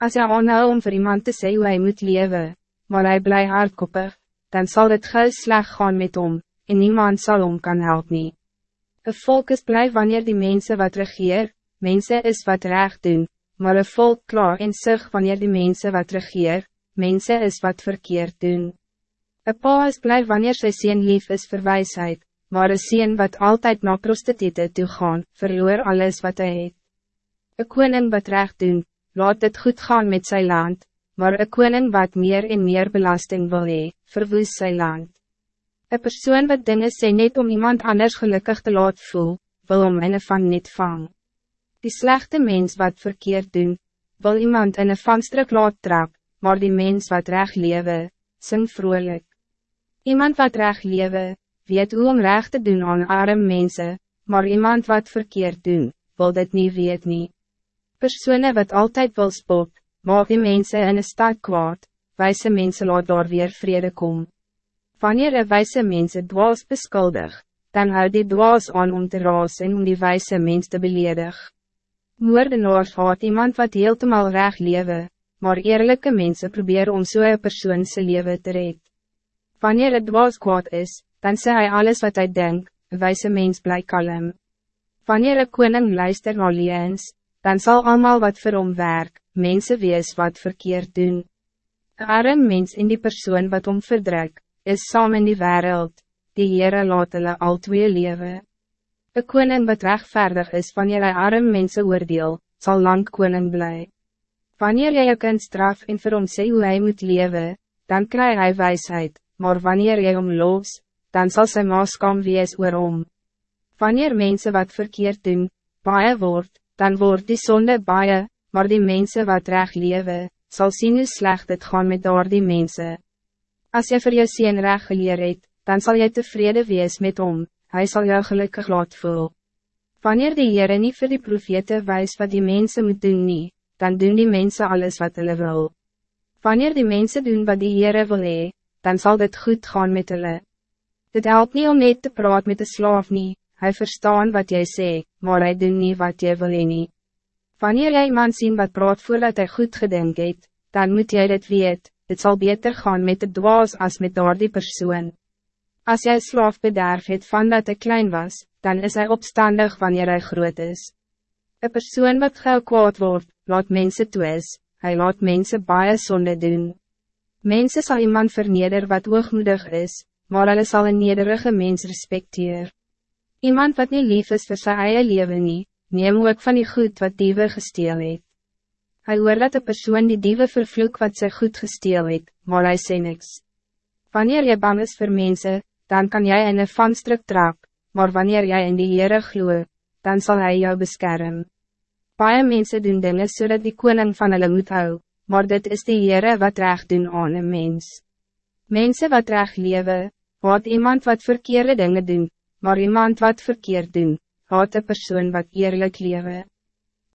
Als hij aanhou om voor iemand te zeggen hoe hij moet leven, maar hij blij hardkoppig, dan zal het gauw sleg gaan met hom, en niemand zal hom kan helpen. nie. Een volk is blij wanneer die mensen wat regeer, mensen is wat recht doen, maar een volk klaar en zich wanneer die mensen wat regeer, mensen is wat verkeerd doen. Een pa is blij wanneer sy sien lief is vir wijsheid, maar een sien wat altijd na prostitute toe gaan, verloor alles wat hij het. Een koning wat recht doen, laat het goed gaan met zijn land, maar een koning wat meer en meer belasting wil hee, verwoes zijn land. Een persoon wat dingen sê net om iemand anders gelukkig te laat voel, wil om in een van niet vang. Die slechte mens wat verkeerd doen, wil iemand in een vangstruk laat trap, maar die mens wat recht lewe, sing vrolijk. Iemand wat recht lewe, weet hoe om recht te doen aan arme mensen, maar iemand wat verkeerd doen, wil dit niet weet niet. Personen wat altijd wil spot, maak die mensen in een stad kwaad, wijze mensen laat daar weer vrede kom. Wanneer een wijze mensen dwaas beskuldig, dan houdt die dwaas aan om te raas en om die wijze mens te beledig. Moordenaars haat iemand wat heeltemal recht lewe, maar eerlijke mensen proberen om zo'n so persoon zijn leven te red. Wanneer het dwaas kwaad is, dan sê hij alles wat hij denkt, wijze mens bly kalm. Wanneer een koning luister naar liens, dan zal allemaal wat vir hom werk, mense wees wat verkeerd doen. Een arm mens in die persoon wat om verdruk, is saam in die wereld, die Heere laat hulle al twee lewe. Een koning wat rechtvaardig is wanneer hij arm mense oordeel, zal lang koning bly. Wanneer jy jou kind straf en vir hom sê hoe hy moet lewe, dan krijg hij wijsheid, maar wanneer jy hom los, dan zal sy maaskam wees oor hom. Wanneer mensen wat verkeerd doen, baie word, dan wordt die zonde baie, maar die mensen wat recht lewe, zal zien hoe slecht het gaan met door die mensen. Als je voor je zien recht geleerd het, dan zal je tevreden wees met hom, hij zal jou gelukkig laat voel. Wanneer die Heere niet voor die profete wijs wat die mensen moet doen nie, dan doen die mensen alles wat hulle wil. Wanneer die mensen doen wat die Heere wil hee, dan zal dit goed gaan met hulle. Dit helpt niet om net te praat met de slaaf nie, hij verstaan wat jij zegt, maar hij doet niet wat jy wil nie. Wanneer jy iemand zien wat praat voordat hij goed gedink het, dan moet jij dit weet, het zal beter gaan met de dwaas als met door die persoon. Als jij slaaf bederf het van dat hij klein was, dan is hij opstandig wanneer hij groot is. Een persoon wat gauw kwaad wordt, laat mensen twis, hij laat mensen baie zonde doen. Mensen zal iemand verneder wat hoogmoedig is, maar hulle sal een nederige mens respecteer. Iemand wat niet lief is vir sy eie leven nie, neem ook van die goed wat diewe gesteel het. Hy hoor dat de persoon die diewe vervloek wat sy goed gesteel het, maar hy sê niks. Wanneer jy bang is voor mensen, dan kan jij in een vanstruk trap, maar wanneer jij in die Heere gloe, dan zal hij jou beschermen. Paie mensen doen dingen zodat die koning van hulle moet hou, maar dit is die Heere wat recht doen aan een mens. Mensen wat recht leven, haat iemand wat verkeerde dingen doen, maar iemand wat verkeerd doen, haat een persoon wat eerlijk leven.